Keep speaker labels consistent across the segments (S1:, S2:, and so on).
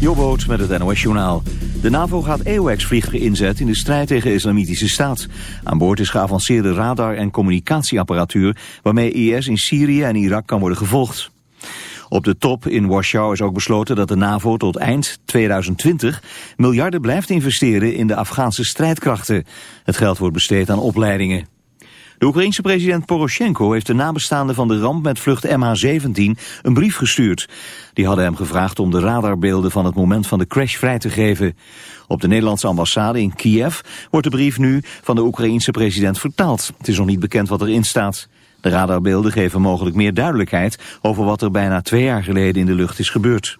S1: Jobboot met het NOS Journaal. De NAVO gaat EOX-vliegtuigen inzetten in de strijd tegen de Islamitische Staat. Aan boord is geavanceerde radar- en communicatieapparatuur... waarmee IS in Syrië en Irak kan worden gevolgd. Op de top in Warschau is ook besloten dat de NAVO tot eind 2020 miljarden blijft investeren in de Afghaanse strijdkrachten. Het geld wordt besteed aan opleidingen. De Oekraïense president Poroshenko heeft de nabestaanden van de ramp met vlucht MH17 een brief gestuurd. Die hadden hem gevraagd om de radarbeelden van het moment van de crash vrij te geven. Op de Nederlandse ambassade in Kiev wordt de brief nu van de Oekraïense president vertaald. Het is nog niet bekend wat erin staat. De radarbeelden geven mogelijk meer duidelijkheid over wat er bijna twee jaar geleden in de lucht is gebeurd.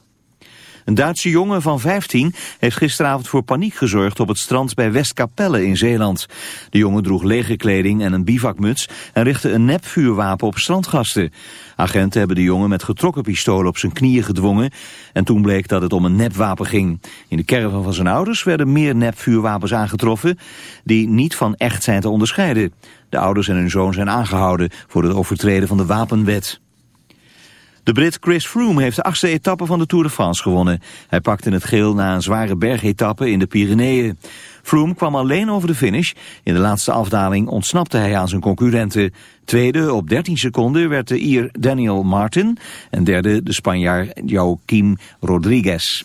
S1: Een Duitse jongen van 15 heeft gisteravond voor paniek gezorgd op het strand bij Westkapelle in Zeeland. De jongen droeg legerkleding en een bivakmuts en richtte een nepvuurwapen op strandgasten. Agenten hebben de jongen met getrokken pistolen op zijn knieën gedwongen en toen bleek dat het om een nepwapen ging. In de caravan van zijn ouders werden meer nepvuurwapens aangetroffen die niet van echt zijn te onderscheiden. De ouders en hun zoon zijn aangehouden voor het overtreden van de wapenwet. De Brit Chris Froome heeft de achtste etappe van de Tour de France gewonnen. Hij pakte het geel na een zware bergetappe in de Pyreneeën. Froome kwam alleen over de finish. In de laatste afdaling ontsnapte hij aan zijn concurrenten. Tweede op 13 seconden werd de Ier Daniel Martin en derde de Spanjaard Joaquim Rodriguez.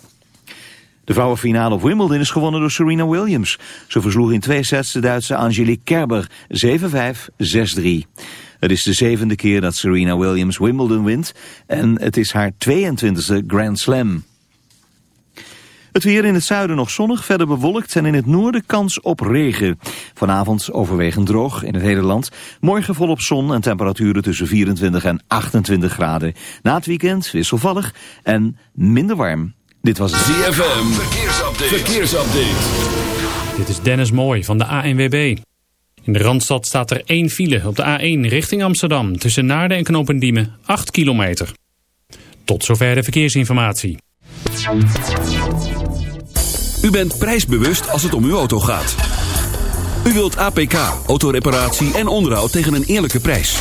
S1: De vrouwenfinale op Wimbledon is gewonnen door Serena Williams. Ze versloeg in twee sets de Duitse Angelique Kerber 7-5, 6-3. Het is de zevende keer dat Serena Williams Wimbledon wint en het is haar 22e Grand Slam. Het weer in het zuiden nog zonnig, verder bewolkt en in het noorden kans op regen. Vanavond overwegend droog in het hele land. Morgen volop zon en temperaturen tussen 24 en 28 graden. Na het weekend wisselvallig en minder warm. Dit was
S2: ZFM. Verkeersupdate. Verkeersupdate.
S3: Dit is Dennis Mooi van de ANWB. In de Randstad staat er één file op de A1 richting Amsterdam... tussen Naarden en Knopendiemen, 8 kilometer. Tot zover de verkeersinformatie.
S2: U bent prijsbewust als het om uw auto gaat. U wilt APK, autoreparatie en onderhoud tegen een eerlijke prijs.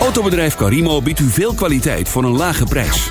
S2: Autobedrijf Carimo biedt u veel kwaliteit voor een lage prijs.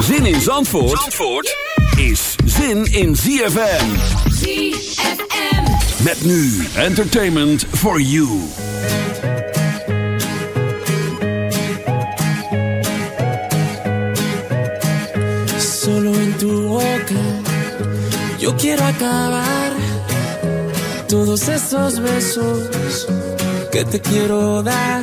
S2: Zin in Zandvoort, Zandvoort is zin in ZFM.
S4: ZFM.
S2: Met nu entertainment for you.
S5: Solo en tu boca yo quiero acabar todos esos besos que te quiero dar.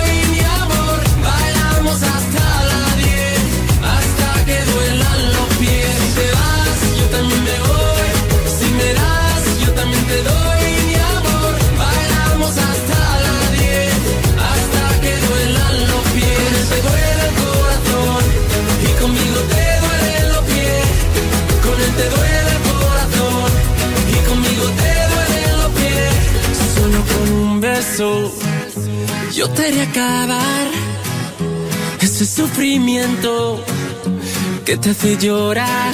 S5: también me voy. Si me das, yo también te doy mi amor. Bailamos hasta la 10, hasta que duelan los pies. Te duele el corazón y conmigo te duelen los pies. Con él te duele el corazón y conmigo te duelen los pies. Solo con un beso yo te haré acabar ese sufrimiento que te hace llorar.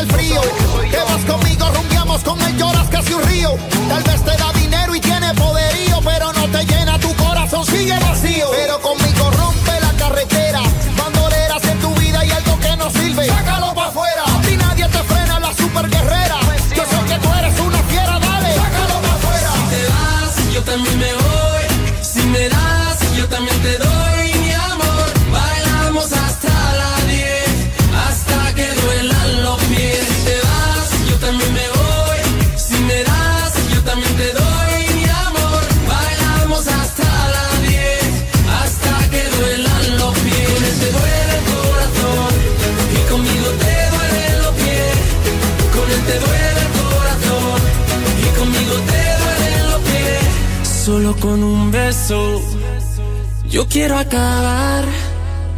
S5: el
S6: frío. Yo
S5: quiero acabar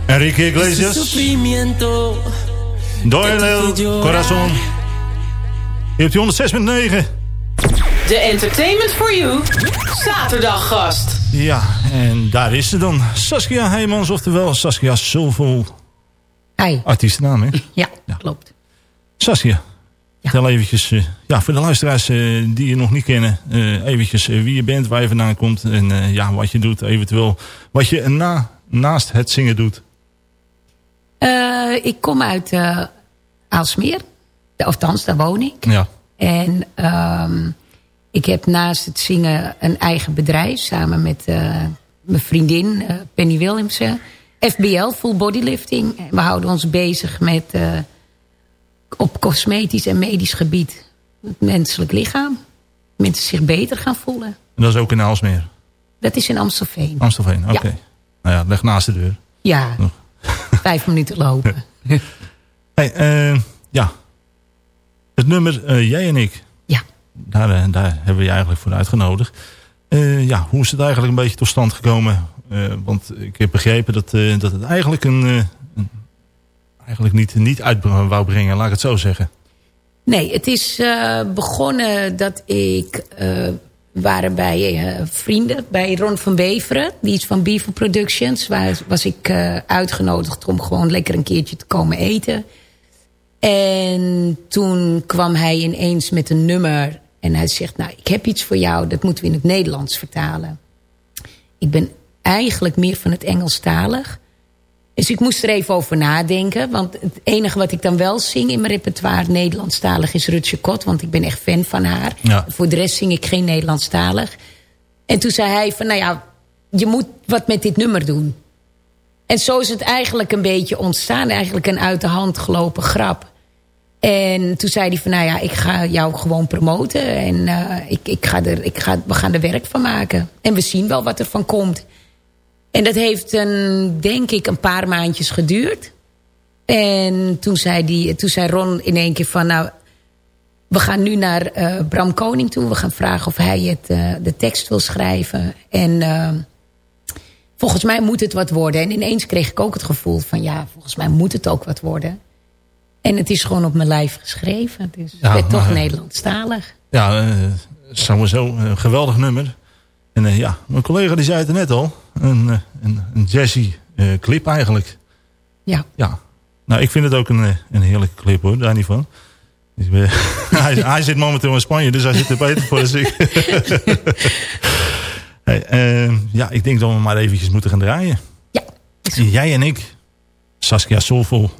S7: Enrique Iglesias,
S5: sufrimiento.
S7: Doyle Corazon. Je hebt die 106.9.
S8: De Entertainment for You zaterdaggast.
S7: Ja, en daar is ze dan. Saskia Heijmans, oftewel Saskia Soulful.
S9: Hi.
S7: Artiestennaam, hè?
S9: Ja, klopt.
S7: Saskia,
S9: Ja.
S7: tel eventjes, eh, ja, voor de luisteraars eh, die je nog niet kennen, eh, eventjes wie je bent, waar je vandaan komt en ja, wat je doet, eventueel wat je na, naast het zingen doet.
S9: Ik kom uit Aalsmeer. Althans, daar woon ik.
S7: Ja,
S9: En ehm, ik heb naast het zingen een eigen bedrijf. Samen met mijn vriendin Penny Williamson. FBL, Full Body Lifting. En we houden ons bezig met op cosmetisch en medisch gebied. Het menselijk lichaam. Mensen zich beter gaan voelen.
S7: en dat is ook in Aalsmeer,
S9: Dat is in Amstelveen.
S7: Amstelveen, oké.
S9: Ja.
S7: Nou ja, leg naast de deur.
S9: Ja,
S7: Nog.
S9: vijf minuten lopen.
S7: Hey, eh, ja, het nummer eh, Jij en ik,
S9: Ja.
S7: daar, eh, daar hebben we je eigenlijk voor uitgenodigd. Ja, hoe is het eigenlijk een beetje tot stand gekomen? Want ik heb begrepen dat, dat het eigenlijk, een, een- eigenlijk niet, niet uit wou brengen, laat ik het zo zeggen.
S9: Nee, het is eh, begonnen dat ik... eh waren bij eh, vrienden, bij Ron van Beveren. Die is van Beaver Productions. Waar was ik uitgenodigd om gewoon lekker een keertje te komen eten. En toen kwam hij ineens met een nummer. En hij zegt, nou, ik heb iets voor jou. Dat moeten we in het Nederlands vertalen. Ik ben eigenlijk meer van het Engelstalig. Dus ik moest er even over nadenken. Want het enige wat ik dan wel zing in mijn repertoire Nederlandstalig is Rutje Kot. Want ik ben echt fan van haar.
S7: Ja.
S9: Voor de rest zing ik geen Nederlandstalig. En toen zei hij van nou ja, je moet wat met dit nummer doen. En zo is het eigenlijk een beetje ontstaan. Eigenlijk een uit de hand gelopen grap. En toen zei hij van nou ja, ik ga jou gewoon promoten. En eh, ik, ik ga er, ik ga, we gaan er werk van maken. En we zien wel wat er van komt. En dat heeft een, denk ik een paar maandjes geduurd. En toen zei, die, toen zei Ron in één keer van... nou, we gaan nu naar eh, Bram Koning toe. We gaan vragen of hij het, eh, de tekst wil schrijven. En eh, volgens mij moet het wat worden. En ineens kreeg ik ook het gevoel van... ja, volgens mij moet het ook wat worden. En het is gewoon op mijn lijf geschreven. Dus
S7: Ja,
S9: het werd toch Nederlandstalig.
S7: Ja, eh, sowieso een geweldig nummer. En eh, ja, mijn collega die zei het er net al. Een, eh, een, een jazzy eh, clip eigenlijk.
S9: Ja.
S7: Ja. Nou, ik vind het ook een, een heerlijke clip hoor, daar niet van. Dus, hij, hij zit momenteel in Spanje, dus hij zit er beter voor dan ik. hey, eh, ja, ik denk dat we maar eventjes moeten gaan draaien.
S9: Ja.
S7: Jij en ik, Saskia Soulful.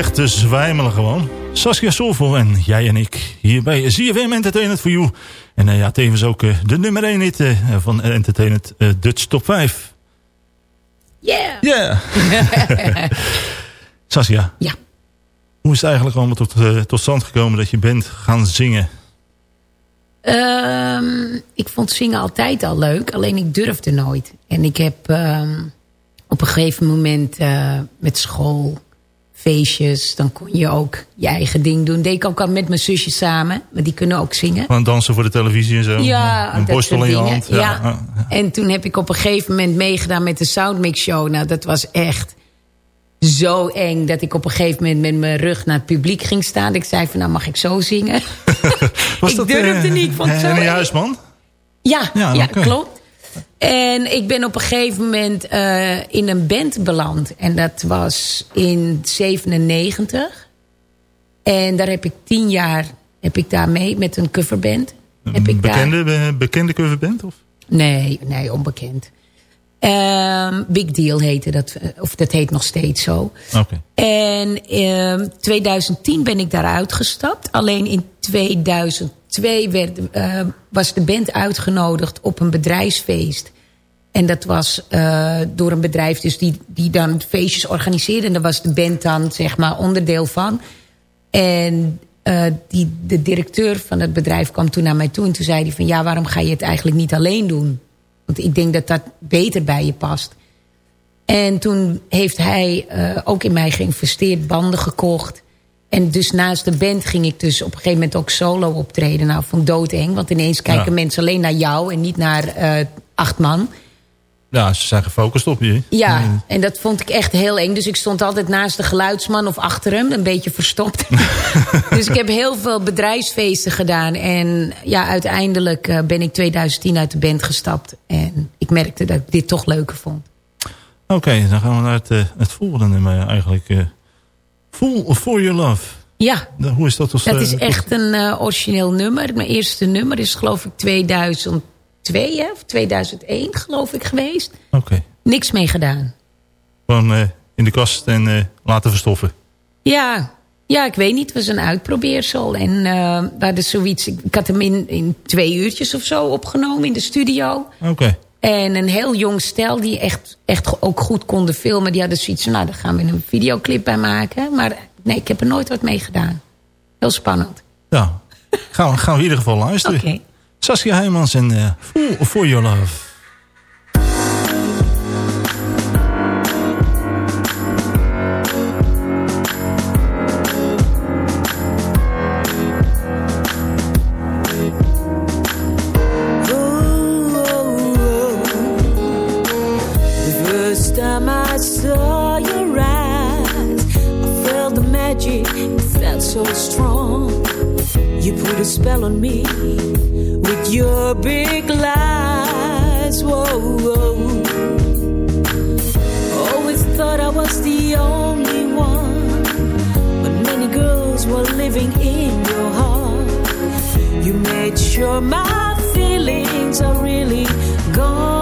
S7: Weg te zwijmelen gewoon. Saskia Soulful en jij en ik hier bij ZFM Entertainment for You. En eh, ja, tevens ook eh, de nummer 1 hit eh, van Entertainment Dutch Top 5.
S9: Yeah!
S7: Yeah! Saskia.
S9: Ja.
S7: Hoe is het eigenlijk allemaal tot, tot stand gekomen dat je bent gaan zingen?
S9: Ehm, ik vond zingen altijd al leuk, alleen ik durfde nooit. En ik heb ehm, op een gegeven moment met school, feestjes... dan kon je ook je eigen ding doen. Deed ik ook al met mijn zusjes samen, maar die kunnen ook zingen.
S7: Gewoon dansen voor de televisie en zo?
S9: Ja,
S7: Een borstel in je hand?
S9: Ja. En toen heb ik op een gegeven moment meegedaan met de Soundmix Show. Nou, dat was echt zo eng dat ik op een gegeven moment met mijn rug naar het publiek ging staan. Ik zei van, nou mag ik zo zingen?
S7: Was
S9: ik
S7: dat,
S9: durfde
S7: eh,
S9: niet, vond het zo eng.
S7: Huisman?
S9: Ja,
S7: Ja,
S9: ja, klopt. En ik ben op een gegeven moment eh, in een band beland. En dat was in 97. En daar heb ik tien jaar heb ik daar mee met een coverband. Heb ik daar-
S7: Bekende, be- bekende coverband? Of?
S9: Nee, nee, onbekend. Ehm, Big Deal heette dat, eh, of dat heet nog steeds zo. En ehm 2010 ben ik daaruit gestapt. Alleen in 2002 werd, eh, was de band uitgenodigd op een bedrijfsfeest. En dat was eh, door een bedrijf dus die, die dan feestjes organiseerde. En daar was de band dan zeg maar onderdeel van. En eh, die, de directeur van het bedrijf kwam toen naar mij toe. En toen zei hij van ja, waarom ga je het eigenlijk niet alleen doen? Want ik denk dat dat beter bij je past. En toen heeft hij eh, ook in mij geïnvesteerd, banden gekocht. En dus naast de band ging ik dus op een gegeven moment ook solo optreden. Nou, vond ik doodeng, want ineens kijken
S7: Ja.
S9: mensen alleen naar jou en niet naar eh, acht man.
S7: Ja, ze zijn gefocust op je.
S9: Ja, en dat vond ik echt heel eng. Dus ik stond altijd naast de geluidsman of achter hem, een beetje verstopt. dus ik heb heel veel bedrijfsfeesten gedaan. En ja, uiteindelijk eh, ben ik 2010 uit de band gestapt. En ik merkte dat ik dit toch leuker vond.
S7: Oké, dan gaan we naar het, eh, het volgende nummer eigenlijk. eh Full for Your Love.
S9: Ja,
S7: Hoe is dat? Als,
S9: dat is echt een origineel nummer. Mijn eerste nummer is geloof ik 2002 hè, of 2001 geloof ik geweest.
S7: Oké,
S9: Niks mee gedaan.
S7: gewoon eh, in de kast en eh, laten verstoffen.
S9: Ja, ja, ik weet niet. Het was een uitprobeersel. En eh we hadden zoiets. Ik had hem in, in twee uurtjes of zo opgenomen in de studio.
S7: Oké.
S9: En een heel jong stel die echt, echt ook goed konden filmen. Die hadden zoiets van, nou, daar gaan we een videoclip bij maken. Maar nee, ik heb er nooit wat mee gedaan. Heel spannend.
S7: Ja, gaan we, gaan we in ieder geval luisteren.
S9: Oké.
S7: Saskia Heijmans en uh, Fool for Your Love.
S10: so strong. You put a spell on me with your big lies. Whoa, whoa. Always thought I was the only one, but many girls were living in your heart. You made sure my feelings are really gone.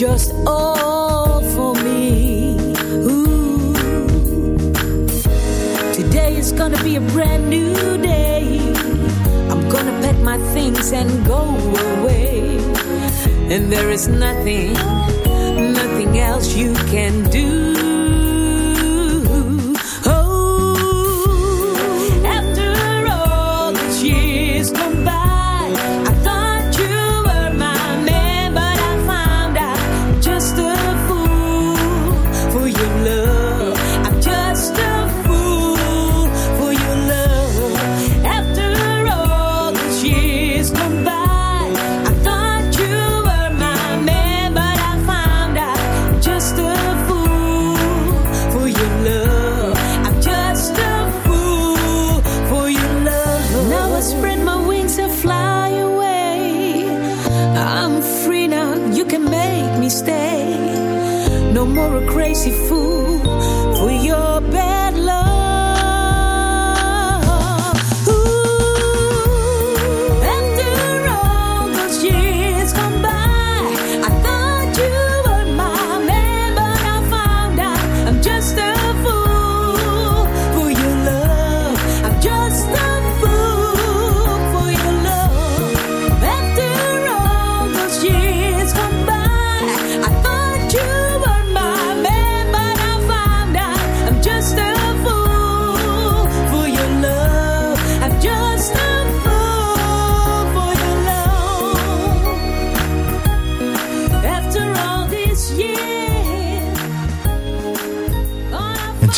S10: Just all for me. Ooh. Today is gonna be a brand new day. I'm gonna pack my things and go away. And there is nothing, nothing else you can do.
S7: si fu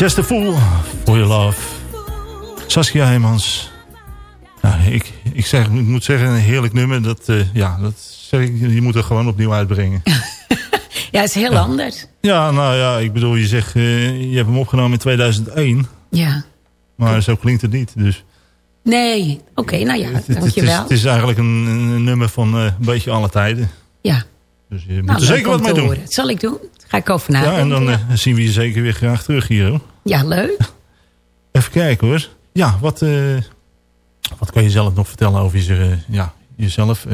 S7: Just a Fool for Your Love. Saskia Heijmans. Ja, ik, ik, zeg, ik moet zeggen, een heerlijk nummer. Dat, uh, ja, dat zeg ik, je moet er gewoon opnieuw uitbrengen.
S9: ja, het is heel anders.
S7: Ja, nou ja, ik bedoel, je zegt, uh, je hebt hem opgenomen in 2001.
S9: Ja.
S7: Maar zo klinkt het niet, dus...
S9: Nee, oké, okay, nou ja, het, dankjewel.
S7: Het is, het is eigenlijk een, een nummer van uh, een beetje alle tijden.
S9: Ja.
S7: Dus je moet nou, er zeker wat mee doen.
S9: Dat zal ik doen. Ga ik over nadenken.
S7: Ja, en dan uh, zien we je zeker weer graag terug hier. Hoor.
S9: Ja, leuk.
S7: Even kijken hoor. Ja, wat, uh, wat kan je zelf nog vertellen over je, uh, ja, jezelf?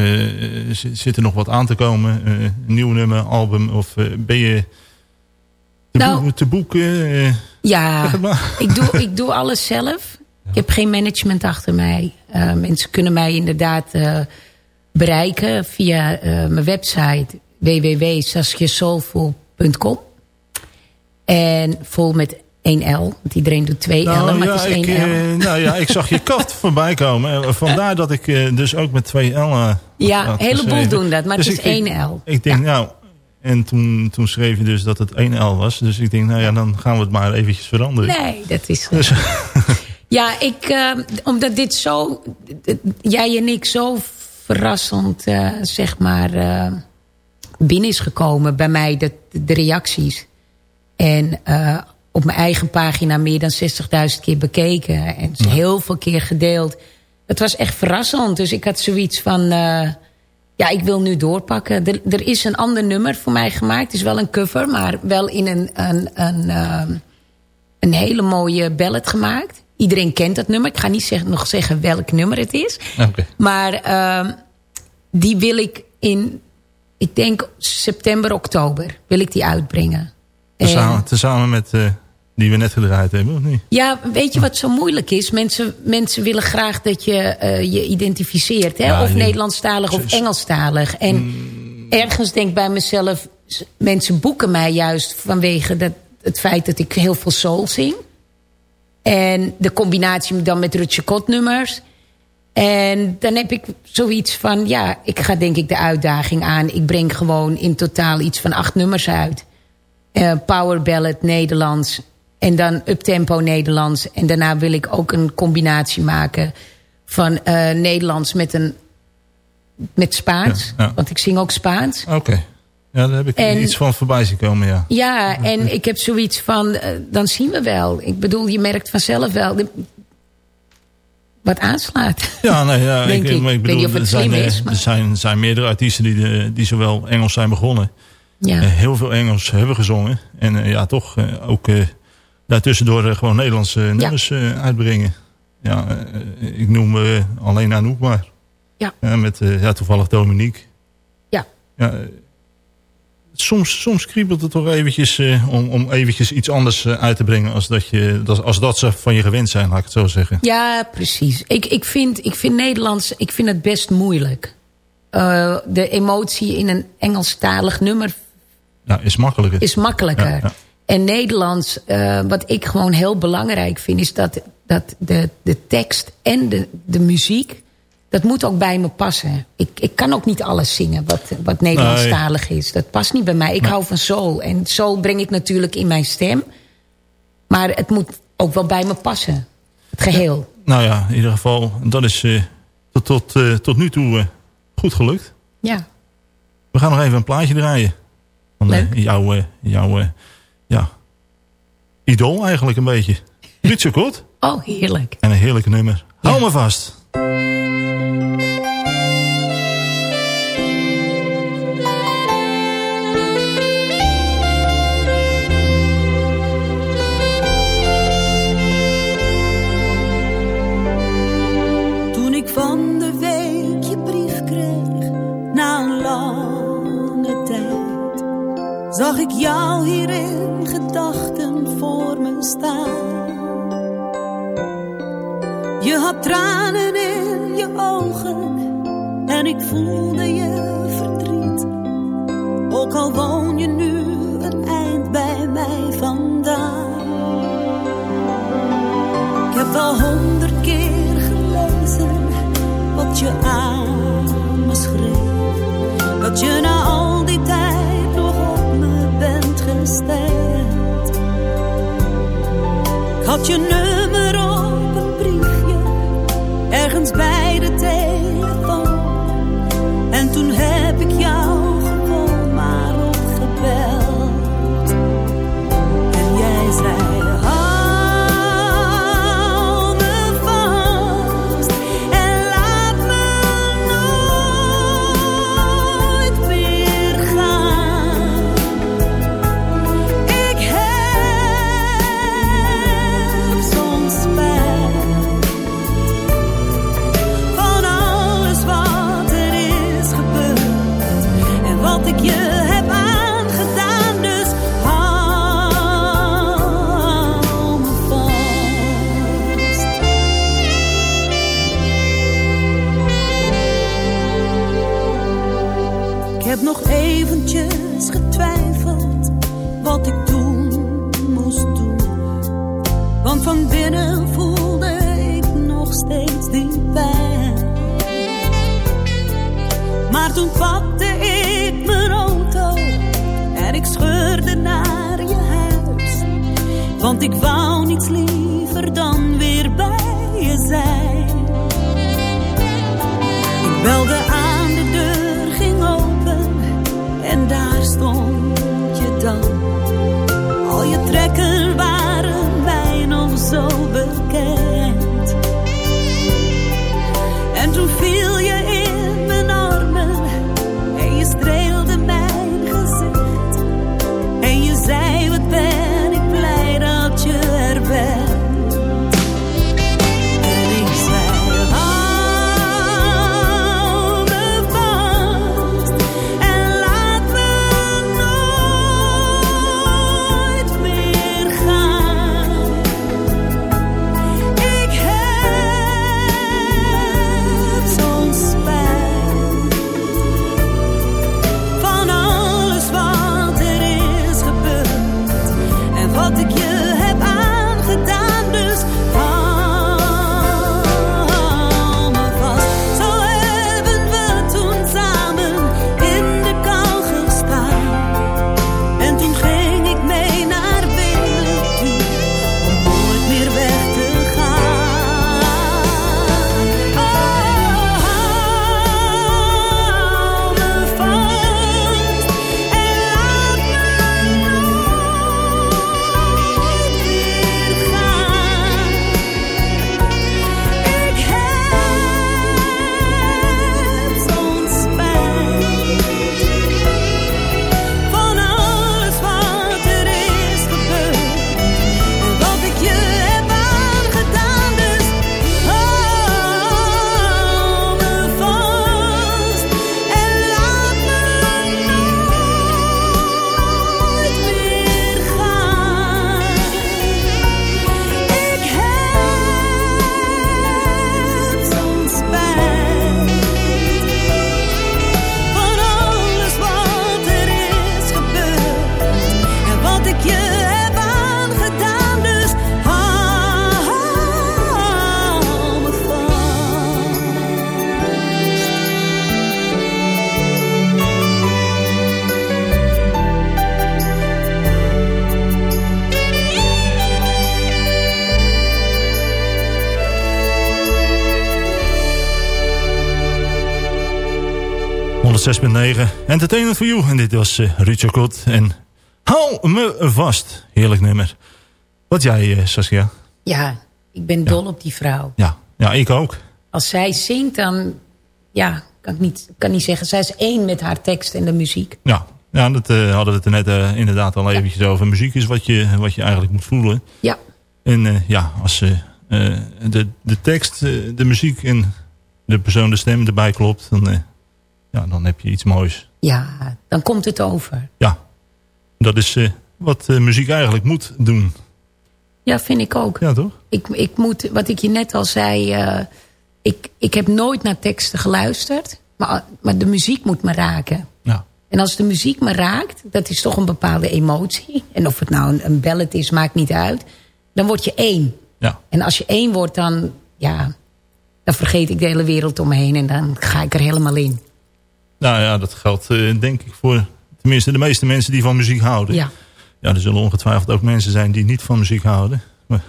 S7: zit er nog wat aan te komen? nieuw nummer, album? Of ben je te, nou, boeken, te boeken?
S9: ja, ik doe, ik doe alles zelf. Ik heb geen management achter mij. mensen kunnen mij inderdaad bereiken via mijn website www.saskjesoulful.com. En vol met 1L, want iedereen doet 2 nou, L'en, maar het is 1 L.
S7: Uh, nou ja, ik zag je kaft voorbij komen. Vandaar dat ik uh, dus ook met 2 L uh,
S9: Ja, een heleboel doen dat, maar dus het is 1 L.
S7: Ik denk, ja. nou, en toen, toen schreef je dus dat het 1 L was. Dus ik denk, nou ja, dan gaan we het maar eventjes veranderen.
S9: Nee, dat is goed. Dus, ja, ik, omdat dit zo, jij en ik zo verrassend, zeg maar binnen is gekomen bij mij, de, de reacties. En uh, op mijn eigen pagina meer dan 60.000 keer bekeken. En heel veel keer gedeeld. Het was echt verrassend. Dus ik had zoiets van... Uh, ja, ik wil nu doorpakken. Er, er, is een ander nummer voor mij gemaakt. Het is wel een cover, maar wel in een, een, een, uh, een hele mooie ballad gemaakt. Iedereen kent dat nummer. Ik ga niet zeg, nog zeggen welk nummer het is.
S7: Okay.
S9: Maar uh, die wil ik in, ik denk september, oktober, wil ik die uitbrengen.
S7: Tezamen, tezamen met uh, die we net gedraaid hebben, of niet?
S9: Ja, weet je wat zo moeilijk is? Mensen, mensen willen graag dat je uh, je identificeert. Hè?
S7: Ja,
S9: of
S7: je-
S9: Nederlandstalig of Engelstalig. En
S7: Mm.
S9: ergens denk ik bij mezelf... mensen boeken mij juist vanwege dat, het feit dat ik heel veel soul zing. En de combinatie dan met Rutje Kot nummers. En dan heb ik zoiets van... ja, ik ga denk ik de uitdaging aan. Ik breng gewoon in totaal iets van acht nummers uit. Eh, power ballad Nederlands. En dan uptempo Nederlands. En daarna wil ik ook een combinatie maken... van eh, Nederlands met, een, met Spaans.
S7: Ja, ja.
S9: Want ik zing ook Spaans.
S7: Oké. Ja, daar heb ik
S9: En-
S7: iets van voorbij zien komen, ja.
S9: Ja, en ik heb zoiets van, eh, dan zien we wel. Ik bedoel, je merkt vanzelf wel wat aanslaat.
S7: Ja, nee, ja,
S9: ik. Ik weet niet of
S7: er
S9: het
S7: zijn, eh,
S9: is, maar-
S7: Er zijn, zijn meerdere artiesten die, de- die zowel Engels zijn begonnen.
S9: Ja.
S7: eh, heel veel Engels hebben gezongen. En eh, ja, toch eh, ook eh, daartussendoor eh, gewoon Nederlandse nummers eh, uitbrengen. Ja, eh, ik noem eh, alleen Anouk maar.
S9: Ja.
S7: met eh, ja, toevallig Dominique.
S9: Ja.
S7: ja eh, soms, soms kriebelt het toch eventjes eh, om, om eventjes iets anders eh, uit te brengen... Als dat, je, dat, als dat ze van je gewend zijn, laat ik het zo zeggen.
S9: Ja, precies. Ik, ik, vind, ik vind Nederlands ik vind het best moeilijk. Eh, de emotie in een Engelstalig nummer
S7: Ja, is makkelijker.
S9: is makkelijker.
S7: Ja, ja.
S9: En Nederlands, wat ik gewoon heel belangrijk vind... is dat, dat de, de tekst en de, de muziek... dat moet ook bij me passen. Ik, ik kan ook niet alles zingen wat, wat Nederlandstalig is. Dat past niet bij mij. Ik hou van soul. En soul breng ik natuurlijk in mijn stem. Maar het moet ook wel bij me passen. Het geheel.
S7: Nou ja, in ieder geval, dat is eh, tot, tot, eh, tot nu toe eh, goed gelukt.
S9: Ja.
S7: We gaan nog even een plaatje draaien. Van
S9: Leuk.
S7: jouw, jouw ja, idool eigenlijk een beetje. Ruud Kot.
S9: Oh, heerlijk.
S7: En een heerlijk nummer. Hou me vast.
S11: Toen ik van de week je brief kreeg, na lange tijd, zag ik jou hier in gedachten voor me staan. Je had tranen in je ogen en ik voelde je verdriet. Ook al woon je nu een eind bij mij vandaan. Ik heb al honderd keer gelezen wat je aan me schreef. Dat je na al die tijd nog op me bent gestemd. Ik had je nummer bij de telefoon. En toen
S7: 106.9. Entertainment for You. En dit was uh, Richard Kot. En hou me vast. Heerlijk nummer. Wat jij, uh, Saskia?
S9: Ja, ik ben dol op die vrouw.
S7: Ja. ja, ik ook.
S9: Als zij zingt, dan ja, kan ik niet, kan niet zeggen. Zij is één met haar tekst en de muziek.
S7: Ja, ja dat uh, hadden we het er net inderdaad al eventjes over. Muziek is wat je, wat je eigenlijk moet voelen.
S9: Ja.
S7: En ja, als de, de tekst, de muziek en de persoon de stem erbij klopt... dan ja, dan heb je iets moois.
S9: Ja, dan komt het over.
S7: Ja, dat is uh, wat uh, muziek eigenlijk moet doen.
S9: Ja, vind ik ook.
S7: Ja, toch?
S9: Ik, ik moet, wat ik je net al zei, uh, ik, ik heb nooit naar teksten geluisterd. Maar, maar de muziek moet me raken.
S7: Ja.
S9: En als de muziek me raakt, dat is toch een bepaalde emotie. En of het nou een, een ballet is, maakt niet uit. Dan word je één.
S7: Ja.
S9: En als je één wordt, dan, ja, dan vergeet ik de hele wereld om me heen. En dan ga ik er helemaal in.
S7: Nou ja, dat geldt uh, denk ik voor tenminste de meeste mensen die van muziek houden.
S9: Ja.
S7: Ja, er zullen ongetwijfeld ook mensen zijn die niet van muziek houden.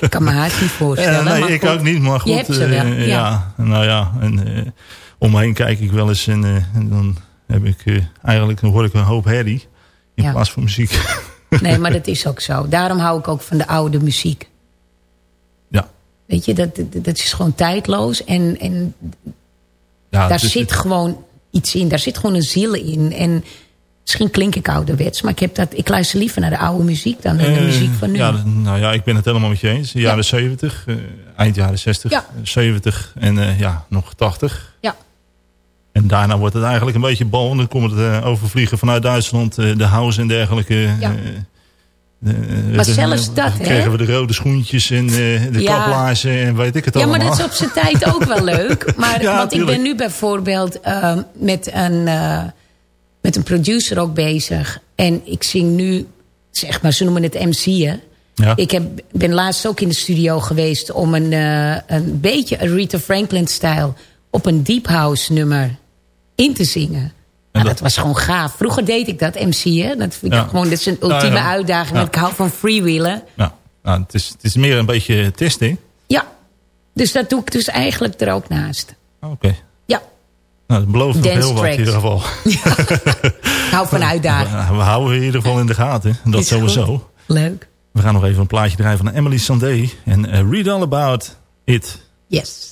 S9: ik kan me haast niet voorstellen.
S7: Uh, nee, ik
S9: goed.
S7: ook niet, maar goed.
S9: Je hebt ze wel,
S7: uh,
S9: ja.
S7: ja. Nou ja, en om me heen kijk ik wel eens en, en dan heb ik eigenlijk, dan hoor ik een hoop herrie in
S9: Ja.
S7: plaats van muziek.
S9: Nee, maar dat is ook zo. Daarom hou ik ook van de oude muziek.
S7: Ja.
S9: Weet je, dat, dat, dat is gewoon tijdloos. En, en
S7: ja,
S9: daar
S7: dus-
S9: zit gewoon iets in. Daar zit gewoon een ziel in. En misschien klink ik ouderwets. Maar ik, heb dat, ik luister liever naar de oude muziek dan naar de
S7: Eh,
S9: muziek van nu.
S7: Ja, nou ja, ik ben het helemaal met je eens. De jaren 70, eh, eind jaren 60,
S9: Ja.
S7: 70 en eh, ja, nog 80.
S9: Ja.
S7: En daarna wordt het eigenlijk een beetje bal. Dan komt het overvliegen vanuit Duitsland, de house en dergelijke.
S9: Ja.
S7: Eh,
S9: Maar
S7: de-
S9: zelfs dat, hè?
S7: kregen we de rode schoentjes en eh, de
S9: Ja.
S7: kaplaarzen en weet ik het
S9: Ja,
S7: allemaal.
S9: maar dat is op zijn tijd ook wel leuk. Maar,
S7: Ja,
S9: want ik ben nu bijvoorbeeld eh, met, een, met een producer ook bezig. En ik zing nu, zeg maar, ze noemen het MC'en.
S7: Ja.
S9: Ik heb, ben laatst ook in de studio geweest om een, een beetje Aretha Franklin-stijl... op een deep house nummer in te zingen. Nou, dat, was gewoon gaaf. Vroeger deed ik dat, MC'en. Dat vind ik
S7: Ja.
S9: gewoon, dat is een ultieme
S7: ja.
S9: uitdaging. Ik hou van freewheelen.
S7: Ja. Nou, het, is, het is meer een beetje testing.
S9: Ja, dus dat doe ik dus eigenlijk er ook naast.
S7: Oké.
S9: Ja.
S7: Nou, dat belooft
S9: Dance
S7: heel wat in ieder geval.
S9: Ik hou van uitdagingen.
S7: We, we houden in ieder geval in de gaten. Dat
S9: Is
S7: sowieso.
S9: goed. Leuk.
S7: We gaan nog even een plaatje draaien van Emily Sandé. En eh, Read All About It.
S9: Yes.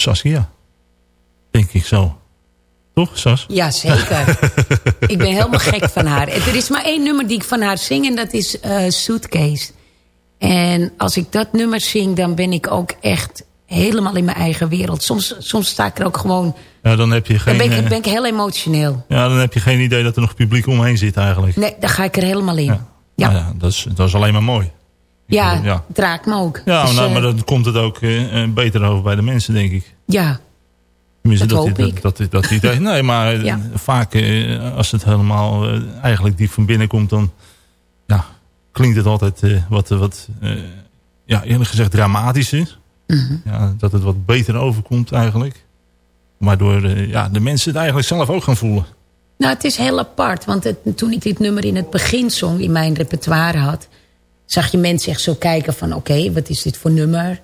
S7: Saskia. Denk ik zo. Toch, Sas?
S9: Ja, zeker. ik ben helemaal gek van haar. Er is maar één nummer die ik van haar zing en dat is uh, Suitcase. En als ik dat nummer zing, dan ben ik ook echt helemaal in mijn eigen wereld. Soms, soms sta ik er ook gewoon...
S7: Ja, dan heb je geen...
S9: Dan ben ik, ben ik heel emotioneel.
S7: Ja, dan heb je geen idee dat er nog publiek omheen zit eigenlijk.
S9: Nee, dan ga ik er helemaal in. Ja,
S7: ja. Nou ja dat, is, dat is alleen maar mooi.
S9: Ja, ja, het raakt me ook.
S7: Ja, dus, nou, maar dan komt het ook uh, beter over bij de mensen, denk ik.
S9: Ja,
S7: Tenminste, dat, dat. Dat, dat, dat idee. Nee, maar ja. vaak uh, als het helemaal uh, eigenlijk diep van binnen komt... dan ja, klinkt het altijd wat, wat ja, eerlijk gezegd dramatischer. Mm ja, dat het wat beter overkomt eigenlijk. Waardoor ja, de mensen het eigenlijk zelf ook gaan voelen.
S9: Nou, het is heel apart. Want het, toen ik dit nummer in het begin zong, in mijn repertoire had... zag je mensen echt zo kijken van... oké, wat is dit voor nummer?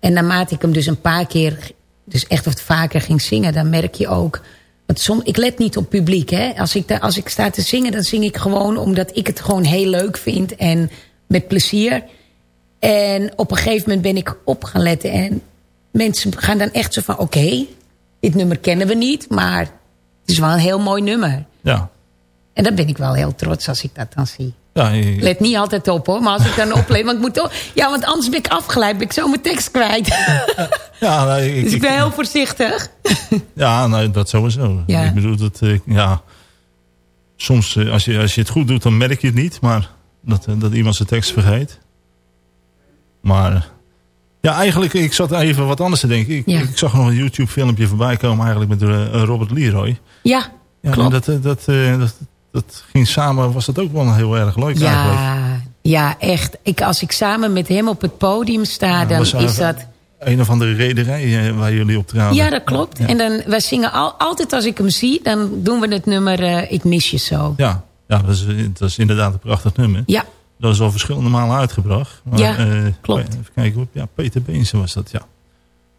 S9: En naarmate ik hem dus een paar keer... dus echt wat vaker ging zingen... dan merk je ook... Want som, ik let niet op publiek. Hè? Als, ik als ik sta te zingen, dan zing ik gewoon... omdat ik het gewoon heel leuk vind en met plezier... En op een gegeven moment ben ik op gaan letten. En mensen gaan dan echt zo van... oké, dit nummer kennen we niet, maar het is wel een heel mooi nummer.
S7: Ja.
S9: En dan ben ik wel heel trots als ik dat dan zie. Ja, Let niet altijd op hoor, maar als ik dan opleef... Want ik moet toch, ja, want anders ben ik afgeleid, ben ik zo mijn tekst kwijt. Ja, nou, ik, dus ik ben heel voorzichtig.
S7: Ja, nou, dat sowieso. Ja. Ik bedoel, dat, uh, ja... Soms, uh, als je, als je het goed doet, dan merk je het niet. Maar dat, uh, dat iemand zijn tekst vergeet. Maar ja, eigenlijk, ik zat even wat anders te denken. Ik, ik zag nog een YouTube filmpje voorbij komen eigenlijk met Robert Leroy.
S9: Ja, ja klopt.
S7: Dat, eh, dat, dat, dat, ging samen, was dat ook wel heel erg leuk
S9: ja,
S7: eigenlijk.
S9: Ja, echt. Ik, als ik samen met hem op het podium sta, dan is dat...
S7: Een of andere rederij waar jullie op traden.
S9: Ja, dat klopt. En dan, wij zingen al, altijd als ik hem zie, dan doen we het nummer Ik mis je zo.
S7: Ja, ja dat, is, dat is inderdaad een prachtig nummer.
S9: Ja,
S7: dat is al verschillende malen uitgebracht.
S9: Maar, ja, uh, klopt.
S7: Even kijken, ja, Peter Beense was dat, ja.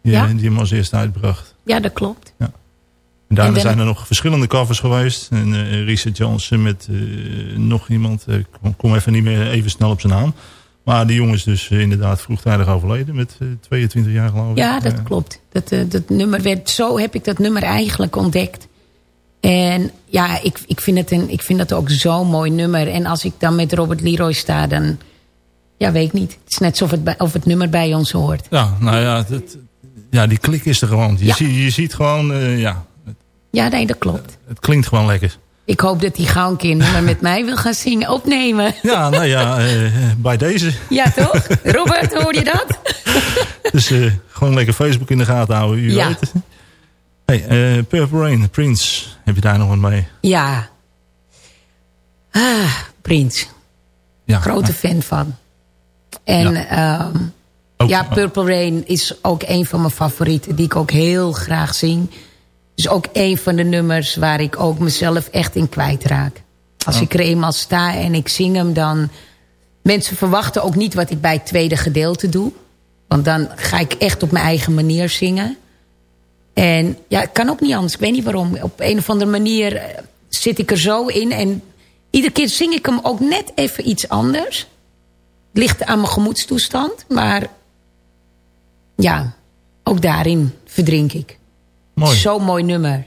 S7: Die, ja? die hem als eerste uitbracht.
S9: Ja, dat klopt.
S7: Ja. En daarna zijn er nog verschillende covers geweest. En uh, Richard Johnson met uh, nog iemand. Ik kom, kom even niet meer even snel op zijn naam. Maar die jongen is dus inderdaad vroegtijdig overleden. Met 22 jaar geloof ik.
S9: Ja, dat klopt. Dat, dat nummer werd, zo heb ik dat nummer eigenlijk ontdekt. En ja, ik, ik, vind het een, ik vind dat ook zo'n mooi nummer. En als ik dan met Robert Leroy sta, dan... Ja, weet ik niet. Het is net alsof het, of het nummer bij ons hoort.
S7: Ja, nou ja, ja die klik is er gewoon. Je, ja. ziet, je ziet gewoon, ja...
S9: Ja, nee, dat klopt.
S7: Het klinkt gewoon lekker.
S9: Ik hoop dat hij gauw met mij wil gaan zingen, opnemen.
S7: Ja, nou ja, uh, bij deze.
S9: Ja, toch? Robert, hoor je dat?
S7: dus uh, gewoon lekker Facebook in de gaten houden, u ja. weet Hey, uh, Purple Rain, Prince. Heb je daar nog wat mee?
S9: Ja. Ah, Prince. Ja. Grote fan van. En ja, um, ja, Purple Rain is ook een van mijn favorieten. Die ik ook heel graag zing. Dus ook een van de nummers waar ik ook mezelf echt in kwijtraak. Als oh. ik er eenmaal sta en ik zing hem, dan... Mensen verwachten ook niet wat ik bij het tweede gedeelte doe. Want dan ga ik echt op mijn eigen manier zingen. En ja, het kan ook niet anders. Ik weet niet waarom. Op een of andere manier eh, zit ik er zo in. En iedere keer zing ik hem ook net even iets anders. Het ligt aan mijn gemoedstoestand. Maar ja, ook daarin verdrink ik.
S7: Mooi.
S9: Zo'n mooi nummer.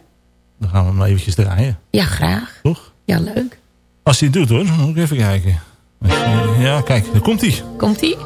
S7: Dan gaan we hem eventjes draaien.
S9: Ja, graag.
S7: Toch?
S9: Ja, leuk.
S7: Als hij het doet hoor, dan moet ik even kijken. Ja, kijk, daar komt hij.
S9: Komt hij?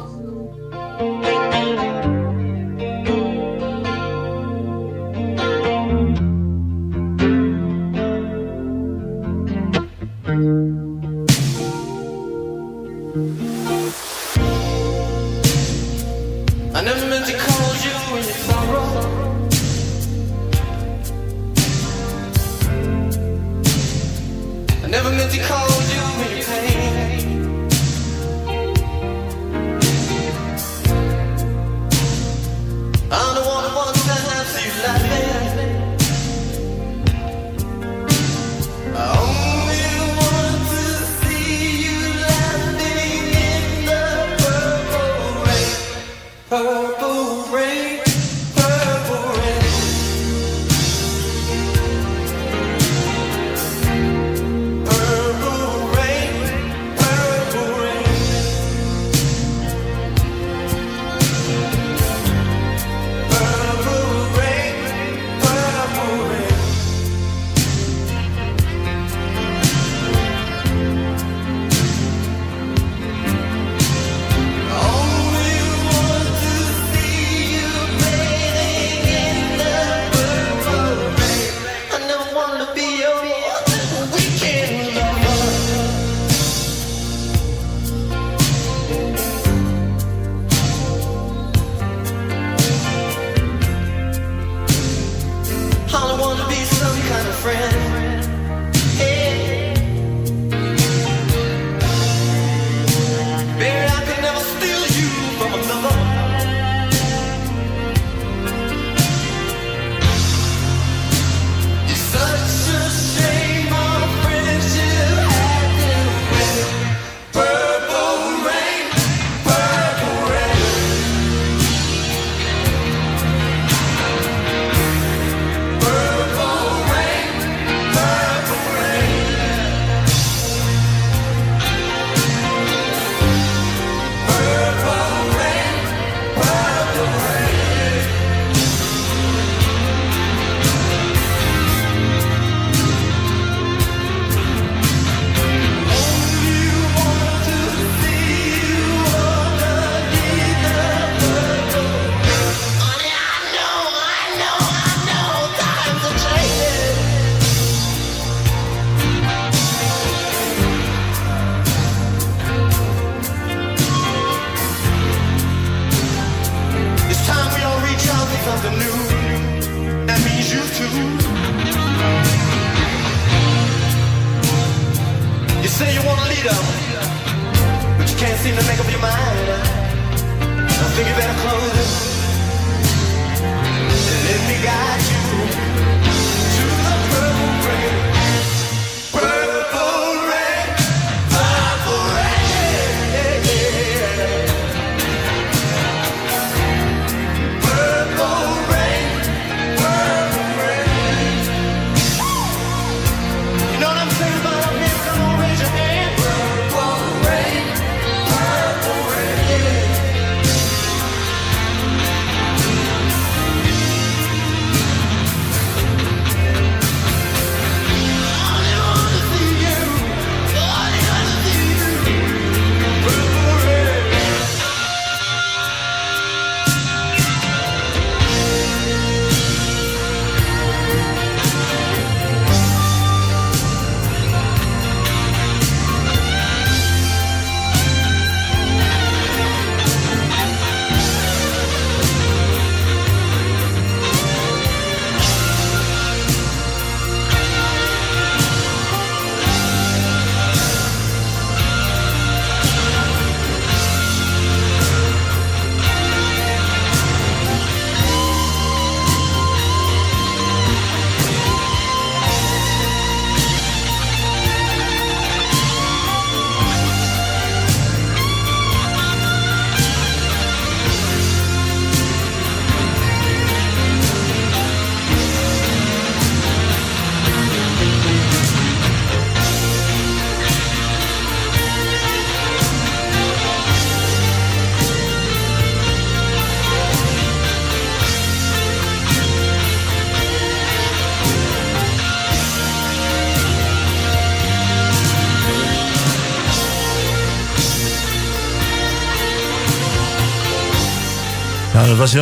S7: Dat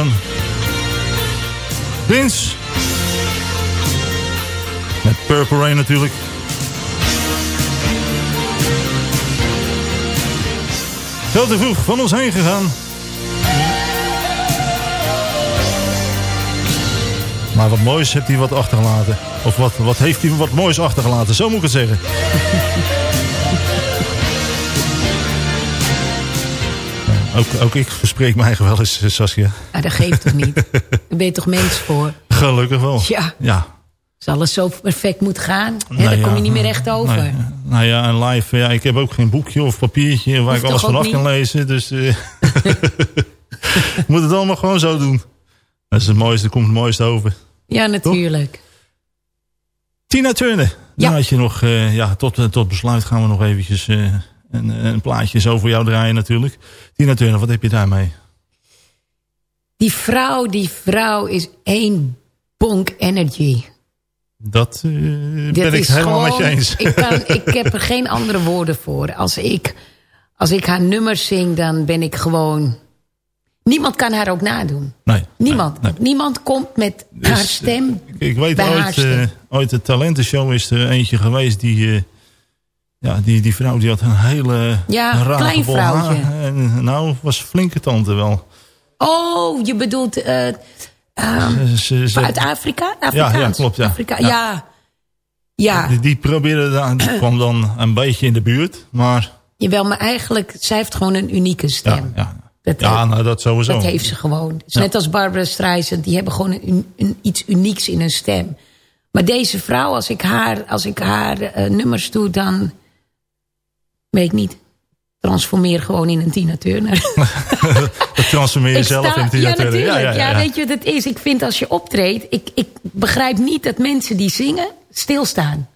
S7: was. Met Purple Rain natuurlijk. Veel te vroeg van ons heen gegaan. Maar wat moois heeft hij wat achtergelaten. Of wat, wat heeft hij wat moois achtergelaten, zo moet ik het zeggen. Ook, ook ik verspreek mij eigen wel eens, eh, Saskia.
S9: Ah, dat geeft toch niet? Daar ben je toch mens voor?
S7: Gelukkig wel.
S9: Ja.
S7: Ja.
S9: Als alles zo perfect moet gaan, hè,
S7: Nou
S9: dan kom je niet meer echt over.
S7: nou ja, en live, ja, ik heb ook geen boekje of papiertje waar
S9: Hoeft
S7: ik alles vanaf kan lezen. Dus eh moet het allemaal gewoon zo doen. Dat is het mooiste, komt het mooiste over.
S9: Ja, natuurlijk.
S7: Tina Turner.
S9: Ja.
S7: Dan had je nog, eh, ja, tot, tot besluit gaan we nog eventjes een, een plaatje zo voor jou draaien natuurlijk. Tina Turner, wat heb je daarmee?
S9: Die vrouw, die vrouw is één bonk energy.
S7: Dat eh,
S9: Dit
S7: ben ik
S9: is
S7: helemaal met je
S9: gewoon-
S7: eens.
S9: Ik, kan, ik heb er geen andere woorden voor. Als ik, als ik haar nummers zing, dan ben ik gewoon... Niemand kan haar ook nadoen.
S7: Nee,
S9: Niemand.
S7: nee.
S9: Niemand komt met
S7: Dus,
S9: haar stem.
S7: Ik weet ooit, eh ooit de talentenshow is er eentje geweest die... eh, ja, die, die vrouw die had een hele
S9: Ja,
S7: rare
S9: klein vrouwtje.
S7: En, nou, was flinke tante wel.
S9: Oh, je bedoelt... eh, Ehm,
S7: Ze- ze- ze-
S9: uit Afrika?
S7: ja,
S9: Afrikaans.
S7: klopt. Ja.
S9: Afrika,
S7: Ja.
S9: ja. Ja,
S7: Die, die probeerde dan, die kwam dan een beetje in de buurt. Maar
S9: jawel, maar eigenlijk, zij heeft gewoon een unieke stem.
S7: ja, ja.
S9: Dat,
S7: ja nou, dat sowieso.
S9: dat heeft ze gewoon.
S7: Ja.
S9: Net als Barbara Streisand, die hebben gewoon een, een, iets unieks in hun stem. Maar deze vrouw, als ik haar, als ik haar eh, nummers doe, dan weet ik niet. Transformeer gewoon in een Tina Turner.
S7: Dat transformeer je
S9: Ik
S7: zelf
S9: sta-
S7: in Tina
S9: ja,
S7: Turner.
S9: natuurlijk. Ja, weet je wat het is? Ik vind als je optreedt... Ik, ik begrijp niet dat mensen die zingen stilstaan.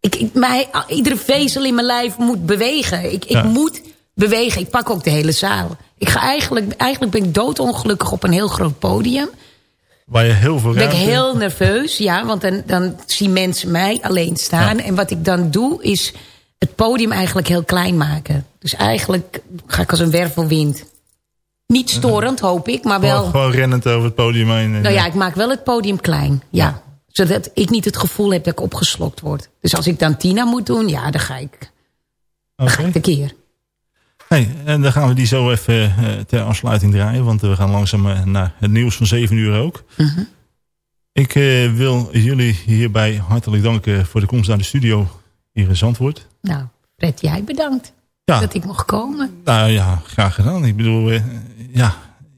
S9: Ik, ik, mij, iedere vezel in mijn lijf moet bewegen. Ik, ik
S7: Ja.
S9: moet bewegen. Ik pak ook de hele zaal. Ik ga eigenlijk, eigenlijk ben ik doodongelukkig op een heel groot podium.
S7: Waar je heel veel
S9: Ben ik heel nerveus, ja. Want dan, dan zien mensen mij alleen staan. En wat ik dan doe, is het podium eigenlijk heel klein maken. Dus eigenlijk ga ik als een wervelwind. Niet storend, hoop ik, maar wel...
S7: Gewoon, gewoon rennend over het podium heen. en-
S9: Nou ja, ik maak wel het podium klein. Ja. Zodat ik niet het gevoel heb dat ik opgeslokt word. Dus als ik dan Tina moet doen, ja, dan ga ik, dan ga ik tekeer.
S7: Hey, en dan gaan we die zo even eh, ter afsluiting draaien. Want we gaan langzaam eh, naar het nieuws van 7 uur ook.
S9: Mhm.
S7: Ik eh, wil jullie hierbij hartelijk danken voor de komst naar de studio hier in Zandvoort.
S9: Nou, Fred, jij bedankt
S7: Ja.
S9: dat ik mocht komen.
S7: Nou ja, graag gedaan. Ik bedoel, eh, ja,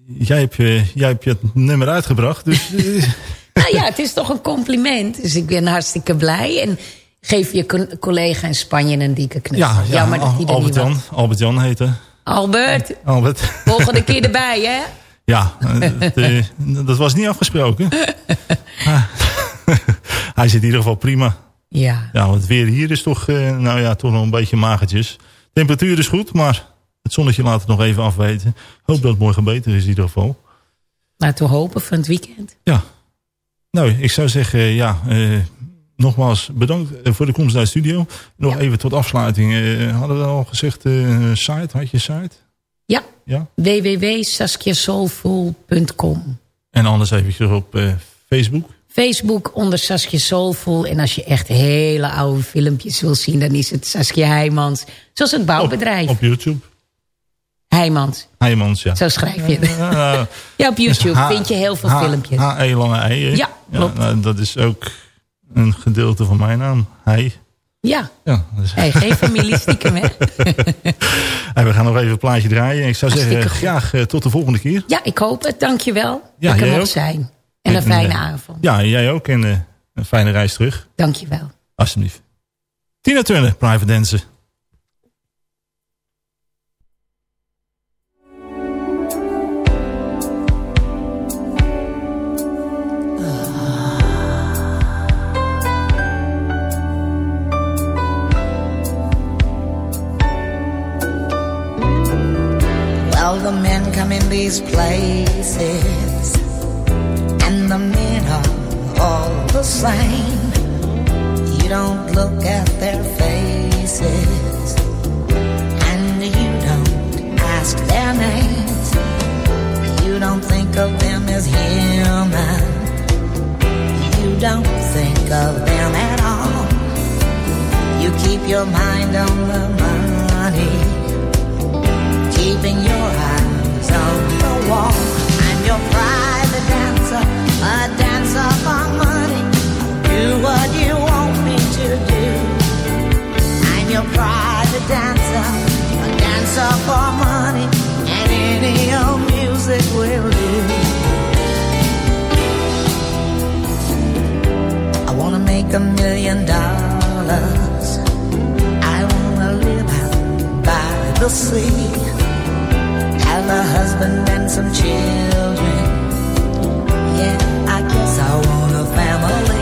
S7: jij hebt, je, jij hebt je het nummer uitgebracht. Dus eh,
S9: Nou ja, het is toch een compliment. Dus ik ben hartstikke blij. En geef je co- collega in Spanje een dikke knuffel.
S7: ja, ja
S9: Jammer dat er
S7: Albert Jan. Albert Jan heette.
S9: Albert,
S7: Albert.
S9: volgende keer erbij, hè?
S7: Ja, dat, eh, dat was niet afgesproken. Ah. Hij zit in ieder geval prima.
S9: Ja.
S7: Ja, want het weer hier is toch, eh, nou ja, toch nog een beetje magertjes. Temperatuur is goed, maar het zonnetje laat het nog even afweten. Hoop dat het morgen beter is in ieder geval.
S9: Laten we hopen van het weekend.
S7: Ja. Nou, ik zou zeggen, ja, eh, nogmaals bedankt eh, voor de komst naar de studio. Nog even tot afsluiting. eh, hadden we al gezegd, eh, site, had je site?
S9: Ja,
S7: Ja.
S9: www.saskiasoulful.com
S7: En anders eventjes op eh, Facebook.
S9: Facebook onder Saskia Soulful. En als je echt hele oude filmpjes wil zien... dan is het Saskia Heijmans. Zoals het bouwbedrijf.
S7: Op YouTube.
S9: Heijmans,
S7: Heijmans, ja.
S9: zo schrijf je het.
S7: Ja,
S9: Ja, op YouTube
S7: H-
S9: vind je heel veel
S7: H-
S9: filmpjes.
S7: H-E lange hè?
S9: Ja, klopt.
S7: nou, dat is ook een gedeelte van mijn naam. Hij.
S9: Ja,
S7: Ja, dus-
S9: hey, geen familie stiekem, hè?
S7: We gaan nog even een plaatje draaien. Ik zou zeggen,
S9: goed.
S7: graag eh, tot de volgende keer.
S9: Ja, ik hoop het. Dankjewel
S7: Ja,
S9: dat ik er zijn. En een
S7: En,
S9: fijne
S7: eh,
S9: avond.
S7: Ja, jij ook. En eh, een fijne reis terug.
S9: Dankjewel.
S7: Alsjeblieft. Tina Turner, Private Dancer.
S12: Well, the men come in these places, the men are all the same. You don't look at their faces, and you don't ask their names. You don't think of them as human. You don't think of them at all. You keep your mind on the money keeping your eyes on the wall. I'm your private some children. Yeah, I guess I want a family.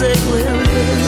S5: music living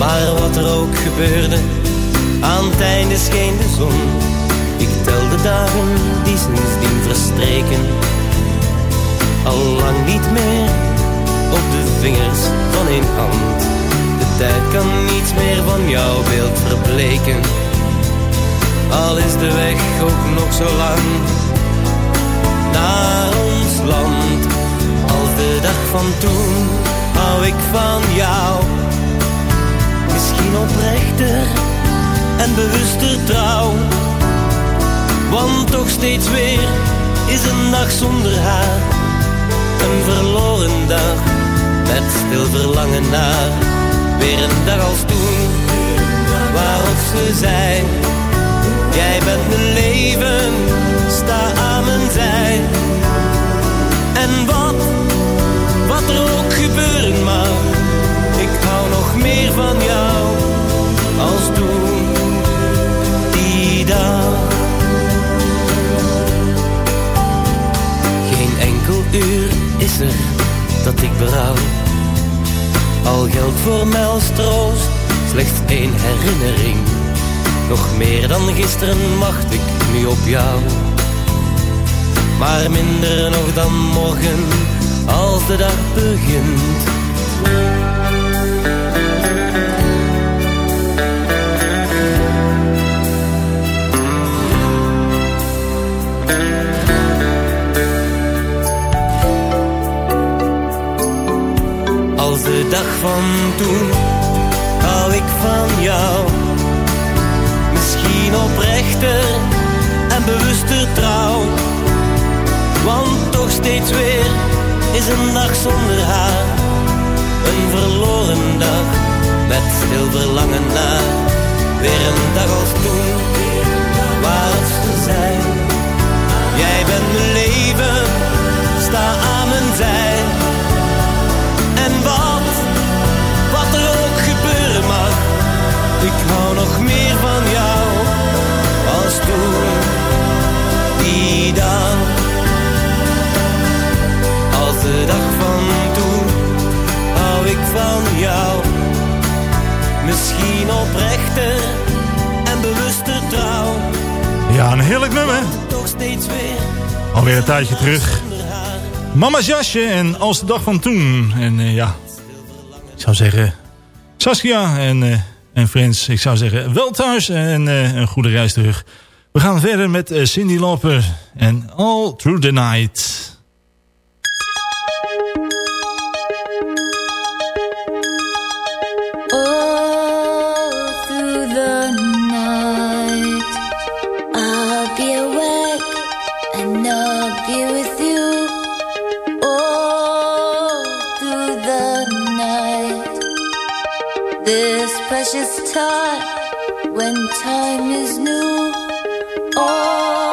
S5: Maar wat er ook gebeurde, aan het einde scheen de zon. Ik tel de dagen die sindsdien verstreken. Al lang niet meer op de vingers van één hand. De tijd kan niets meer van jouw beeld verbleken. Al is de weg ook nog zo lang naar ons land. Als de dag van toen hou ik van jou. Misschien oprechter en bewuster trouw. Want toch steeds weer is een dag zonder haar. Een verloren dag met stil verlangen naar. Weer een dag als toen, waarop ze zei. Jij bent mijn leven, sta aan mijn zij. En wat, wat er ook gebeuren mag. Ik hou nog meer van jou die dag. Geen enkel uur is er dat ik berouw. Al geldt voor troost slechts één herinnering. Nog meer dan gisteren wacht ik nu op jou. Maar minder nog dan morgen als de dag begint. De dag van toen hou ik van jou. Misschien oprechter en bewuster trouw. Want toch steeds weer is een dag zonder haar. Een verloren dag met stil verlangen naar. Weer een dag als toen, waarop ze zei. Jij bent mijn leven, sta aan mijn zij. Ik hou nog meer van jou als toen, die dag. Als de dag van toen, hou ik van jou. Misschien oprechter en bewuster trouw.
S7: Ja, een heerlijk nummer.
S5: Toch steeds weer
S7: Alweer een tijdje terug. Mama's jasje en als de dag van toen. En eh, ja, ik zou zeggen Saskia en, eh, en Frans, ik zou zeggen wel thuis en eh, een goede reis terug. We gaan verder met eh, Cindy Lauper en All Through the Night.
S10: this precious time when time is new. Oh.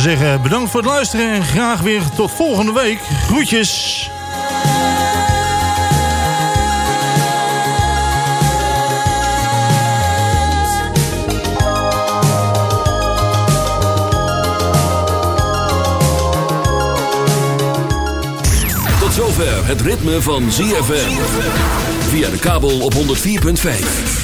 S7: zou zeggen, bedankt voor het luisteren en graag weer tot volgende week. Groetjes!
S2: Tot zover het ritme van ZFM. Via de kabel op 104.5.